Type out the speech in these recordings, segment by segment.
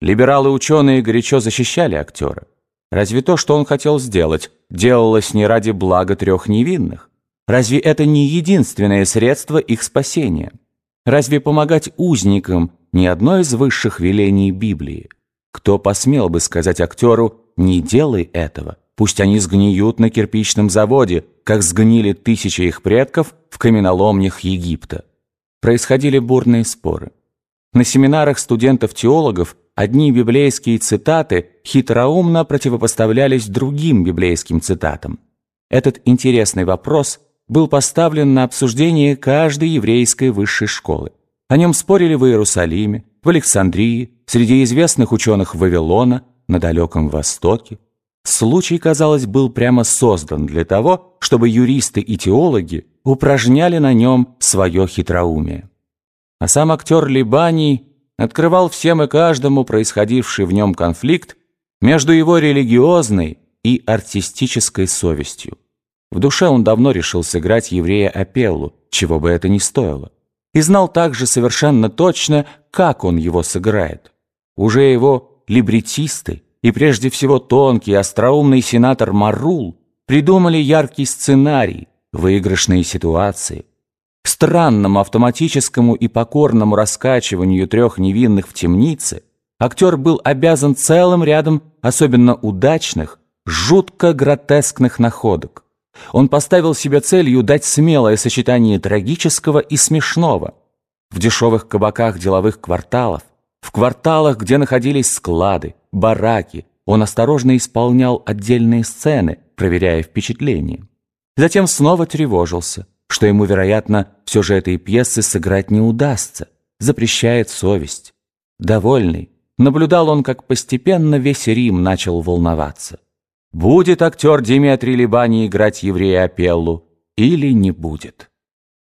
Либералы-ученые горячо защищали актера. Разве то, что он хотел сделать, делалось не ради блага трех невинных? Разве это не единственное средство их спасения? Разве помогать узникам не одно из высших велений Библии? Кто посмел бы сказать актеру «не делай этого», пусть они сгниют на кирпичном заводе, как сгнили тысячи их предков в каменоломнях Египта? Происходили бурные споры. На семинарах студентов-теологов одни библейские цитаты хитроумно противопоставлялись другим библейским цитатам. Этот интересный вопрос был поставлен на обсуждение каждой еврейской высшей школы. О нем спорили в Иерусалиме, в Александрии, среди известных ученых Вавилона, на Далеком Востоке. Случай, казалось, был прямо создан для того, чтобы юристы и теологи упражняли на нем свое хитроумие. А сам актер Либаний открывал всем и каждому происходивший в нем конфликт между его религиозной и артистической совестью. В душе он давно решил сыграть еврея Апеллу, чего бы это ни стоило, и знал также совершенно точно, как он его сыграет. Уже его либретисты и прежде всего тонкий, остроумный сенатор Марул придумали яркий сценарий, выигрышные ситуации, странному автоматическому и покорному раскачиванию трех невинных в темнице актер был обязан целым рядом особенно удачных, жутко гротескных находок. Он поставил себе целью дать смелое сочетание трагического и смешного. В дешевых кабаках деловых кварталов, в кварталах, где находились склады, бараки, он осторожно исполнял отдельные сцены, проверяя впечатление. Затем снова тревожился – что ему, вероятно, все же этой пьесы сыграть не удастся, запрещает совесть. Довольный, наблюдал он, как постепенно весь Рим начал волноваться. Будет актер Диметрий Либани играть еврея Апеллу или не будет?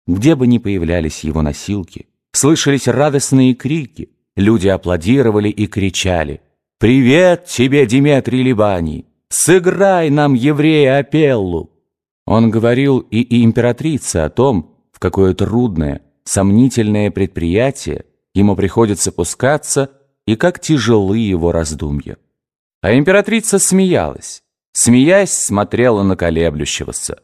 Где бы ни появлялись его носилки, слышались радостные крики, люди аплодировали и кричали «Привет тебе, Диметрий Либани! Сыграй нам еврея Апеллу!» Он говорил и, и императрице о том, в какое трудное, сомнительное предприятие ему приходится пускаться и как тяжелы его раздумья. А императрица смеялась, смеясь смотрела на колеблющегося.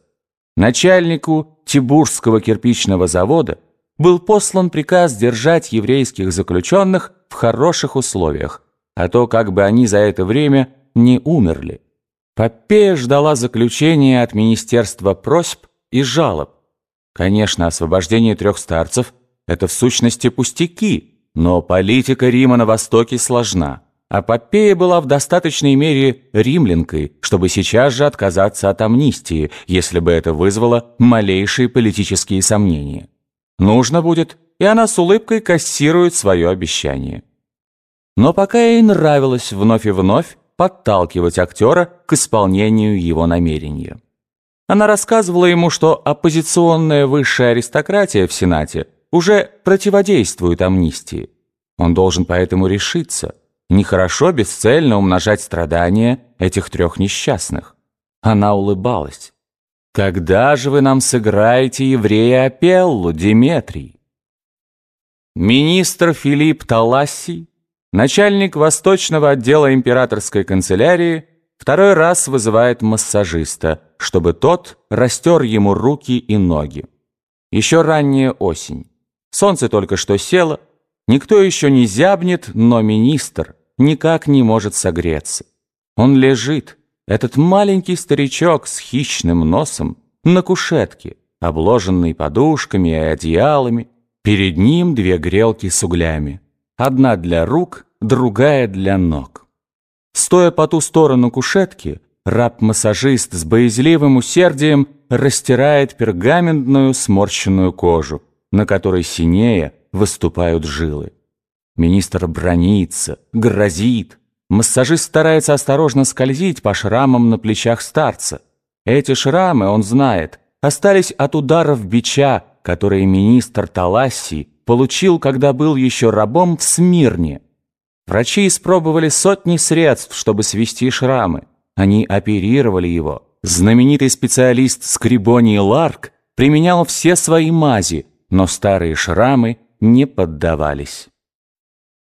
Начальнику Тибурского кирпичного завода был послан приказ держать еврейских заключенных в хороших условиях, а то как бы они за это время не умерли. Попея ждала заключения от Министерства просьб и жалоб. Конечно, освобождение трех старцев – это в сущности пустяки, но политика Рима на Востоке сложна, а Попея была в достаточной мере римлянкой, чтобы сейчас же отказаться от амнистии, если бы это вызвало малейшие политические сомнения. Нужно будет, и она с улыбкой кассирует свое обещание. Но пока ей нравилось вновь и вновь подталкивать актера к исполнению его намерения. Она рассказывала ему, что оппозиционная высшая аристократия в Сенате уже противодействует амнистии. Он должен поэтому решиться. Нехорошо бесцельно умножать страдания этих трех несчастных. Она улыбалась. «Когда же вы нам сыграете еврея Апеллу, Диметрий?» Министр Филипп Таласси Начальник восточного отдела императорской канцелярии второй раз вызывает массажиста, чтобы тот растер ему руки и ноги. Еще ранняя осень. Солнце только что село, никто еще не зябнет, но министр никак не может согреться. Он лежит, этот маленький старичок с хищным носом, на кушетке, обложенный подушками и одеялами, перед ним две грелки с углями. Одна для рук, другая для ног. Стоя по ту сторону кушетки, раб-массажист с боязливым усердием растирает пергаментную сморщенную кожу, на которой синее выступают жилы. Министр бронится, грозит. Массажист старается осторожно скользить по шрамам на плечах старца. Эти шрамы, он знает, остались от ударов бича, которые министр Таласси получил, когда был еще рабом в Смирне. Врачи испробовали сотни средств, чтобы свести шрамы. Они оперировали его. Знаменитый специалист Скрибоний Ларк применял все свои мази, но старые шрамы не поддавались.